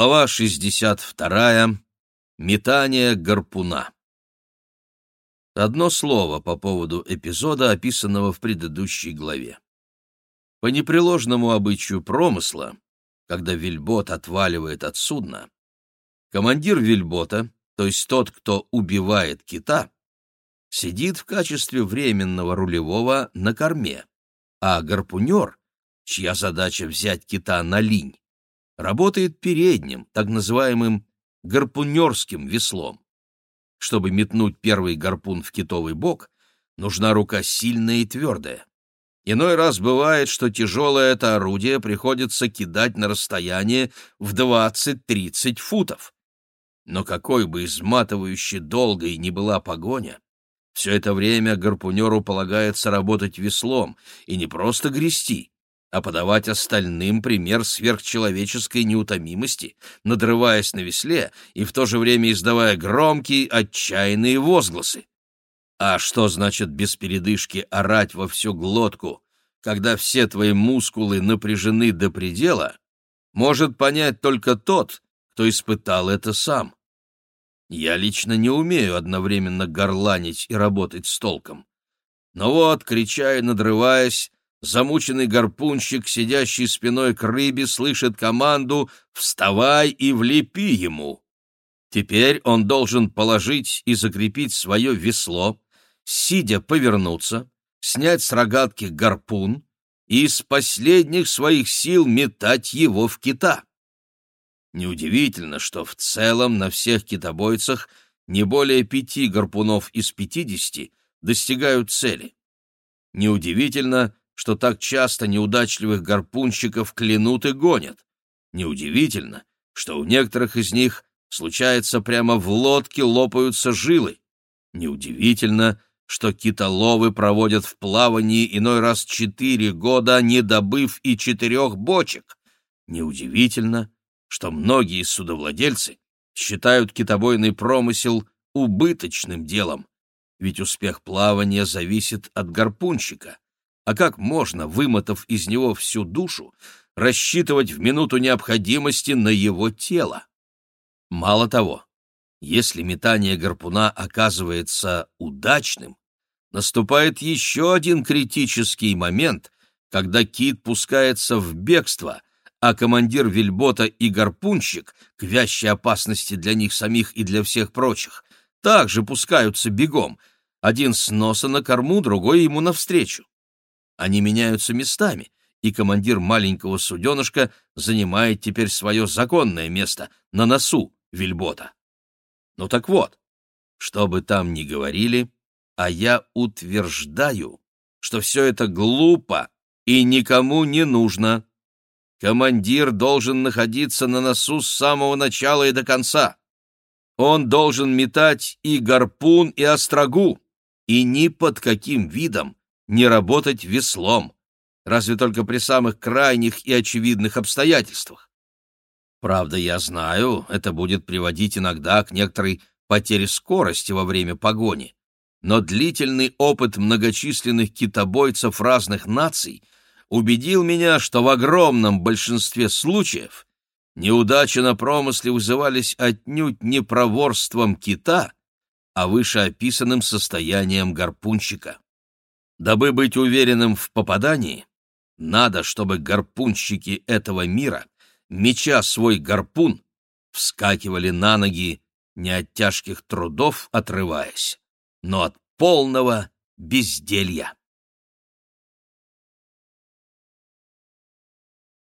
Глава 62. Метание гарпуна. Одно слово по поводу эпизода, описанного в предыдущей главе. По непреложному обычаю промысла, когда вельбот отваливает от судна, командир вельбота, то есть тот, кто убивает кита, сидит в качестве временного рулевого на корме, а гарпунер, чья задача взять кита на линь, работает передним, так называемым гарпунерским веслом. Чтобы метнуть первый гарпун в китовый бок, нужна рука сильная и твердая. Иной раз бывает, что тяжелое это орудие приходится кидать на расстояние в 20-30 футов. Но какой бы изматывающей долгой ни была погоня, все это время гарпунеру полагается работать веслом и не просто грести, а подавать остальным пример сверхчеловеческой неутомимости, надрываясь на весле и в то же время издавая громкие, отчаянные возгласы. А что значит без передышки орать во всю глотку, когда все твои мускулы напряжены до предела, может понять только тот, кто испытал это сам. Я лично не умею одновременно горланить и работать с толком. Но вот, крича и надрываясь, Замученный гарпунщик, сидящий спиной к рыбе, слышит команду «Вставай и влепи ему!». Теперь он должен положить и закрепить свое весло, сидя повернуться, снять с рогатки гарпун и из последних своих сил метать его в кита. Неудивительно, что в целом на всех китобойцах не более пяти гарпунов из пятидесяти достигают цели. Неудивительно, что так часто неудачливых гарпунщиков клянут и гонят. Неудивительно, что у некоторых из них случается прямо в лодке лопаются жилы. Неудивительно, что китоловы проводят в плавании иной раз четыре года, не добыв и четырех бочек. Неудивительно, что многие судовладельцы считают китобойный промысел убыточным делом, ведь успех плавания зависит от гарпунщика. А как можно, вымотав из него всю душу, рассчитывать в минуту необходимости на его тело? Мало того, если метание гарпуна оказывается удачным, наступает еще один критический момент, когда кит пускается в бегство, а командир вельбота и гарпунщик, к вящей опасности для них самих и для всех прочих, также пускаются бегом, один с носа на корму, другой ему навстречу. Они меняются местами, и командир маленького суденышка занимает теперь свое законное место на носу вельбота. Ну так вот, что бы там ни говорили, а я утверждаю, что все это глупо и никому не нужно. Командир должен находиться на носу с самого начала и до конца. Он должен метать и гарпун, и острогу, и ни под каким видом не работать веслом, разве только при самых крайних и очевидных обстоятельствах. Правда, я знаю, это будет приводить иногда к некоторой потере скорости во время погони, но длительный опыт многочисленных китобойцев разных наций убедил меня, что в огромном большинстве случаев неудачи на промысле вызывались отнюдь не проворством кита, а вышеописанным состоянием гарпунщика. Дабы быть уверенным в попадании, надо, чтобы гарпунщики этого мира, меча свой гарпун, вскакивали на ноги, не от тяжких трудов отрываясь, но от полного безделья.